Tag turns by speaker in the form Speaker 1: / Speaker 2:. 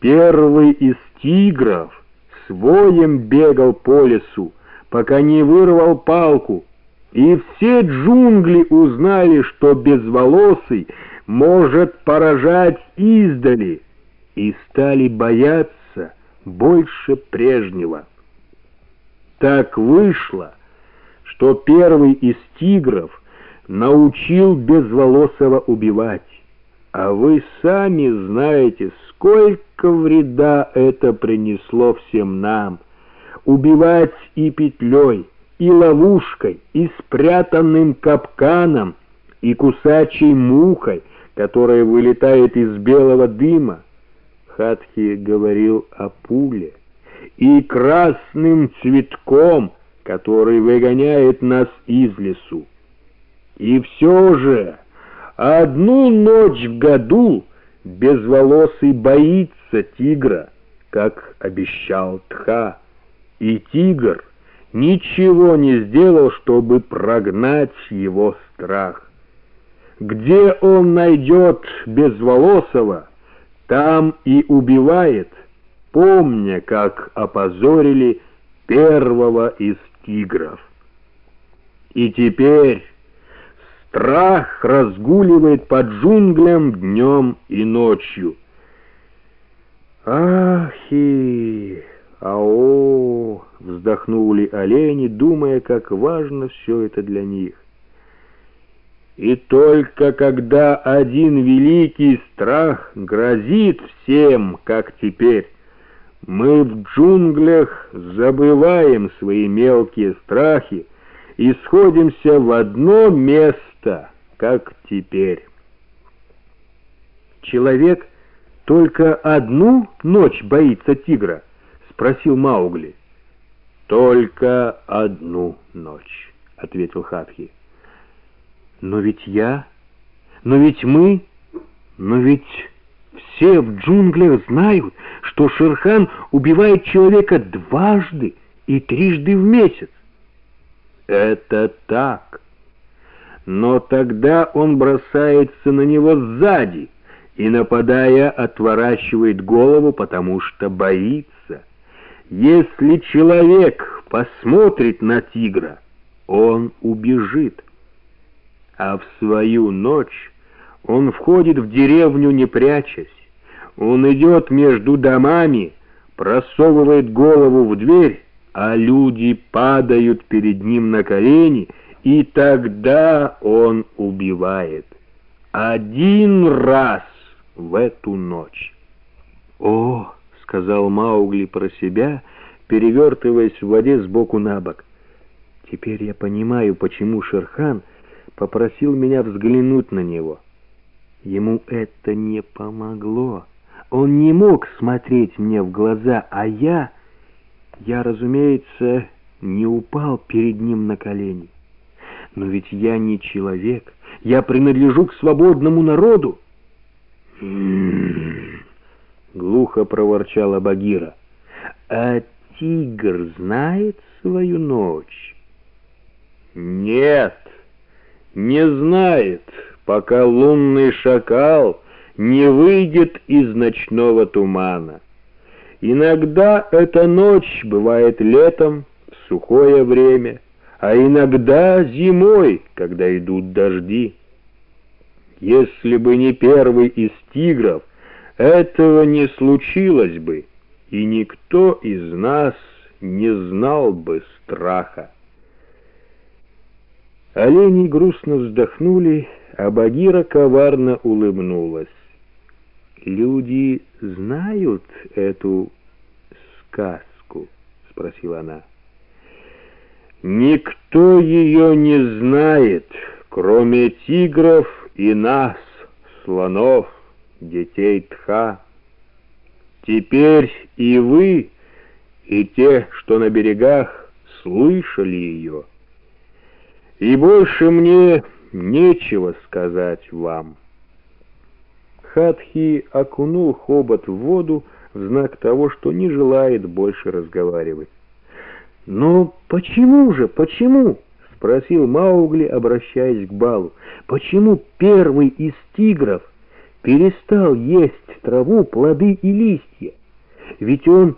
Speaker 1: Первый из тигров своем бегал по лесу, пока не вырвал палку, и все джунгли узнали, что безволосый может поражать издали, и стали бояться больше прежнего. Так вышло, что первый из тигров научил безволосого убивать, а вы сами знаете, сколько вреда это принесло всем нам. Убивать и петлей, и ловушкой, и спрятанным капканом, и кусачей мухой, которая вылетает из белого дыма. Хатхи говорил о пуле и красным цветком, который выгоняет нас из лесу. И все же одну ночь в году безволосый боится тигра, как обещал Тха, и тигр ничего не сделал, чтобы прогнать его страх. Где он найдет безволосого, там и убивает, помня, как опозорили первого из тигров. И теперь страх разгуливает по джунглям днем и ночью. «Ахи! Ао!» — вздохнули олени, думая, как важно все это для них. И только когда один великий страх грозит всем, как теперь, мы в джунглях забываем свои мелкие страхи и сходимся в одно место, как теперь.
Speaker 2: Человек только одну ночь боится тигра? Спросил Маугли.
Speaker 1: Только одну ночь, ответил Хатхи.
Speaker 2: Но ведь я, но ведь мы, но ведь... Все в джунглях знают, что Шерхан убивает человека дважды и трижды в месяц.
Speaker 1: Это так. Но тогда он бросается на него сзади и, нападая, отворачивает голову, потому что боится. Если человек посмотрит на тигра, он убежит. А в свою ночь он входит в деревню, не прячась. Он идет между домами, просовывает голову в дверь, а люди падают перед ним на колени, и тогда он убивает. Один раз в эту ночь.
Speaker 2: «О!» — сказал Маугли про себя, перевертываясь в воде сбоку на бок. «Теперь я понимаю, почему Шерхан попросил меня взглянуть на него». Ему это не помогло. Он не мог смотреть мне в глаза, а я, я, разумеется, не упал перед ним на колени. Но ведь я не человек, я принадлежу к свободному народу.
Speaker 1: «М-м-м», глухо проворчала Багира. «А тигр знает свою ночь?» «Нет, не знает» пока лунный шакал не выйдет из ночного тумана. Иногда эта ночь бывает летом, в сухое время, а иногда зимой, когда идут дожди. Если бы не первый из тигров, этого не случилось бы, и никто из нас не знал бы страха. Олени грустно вздохнули а Багира коварно улыбнулась.
Speaker 2: «Люди знают эту сказку?» — спросила она.
Speaker 1: «Никто ее не знает, кроме тигров и нас, слонов, детей Тха. Теперь и вы, и те, что на берегах, слышали ее. И больше мне нечего сказать вам. Хатхи окунул хобот в воду в знак того, что не желает больше разговаривать.
Speaker 2: «Но почему же, почему?» — спросил Маугли, обращаясь к Балу. «Почему первый из тигров перестал есть траву, плоды и листья. Ведь он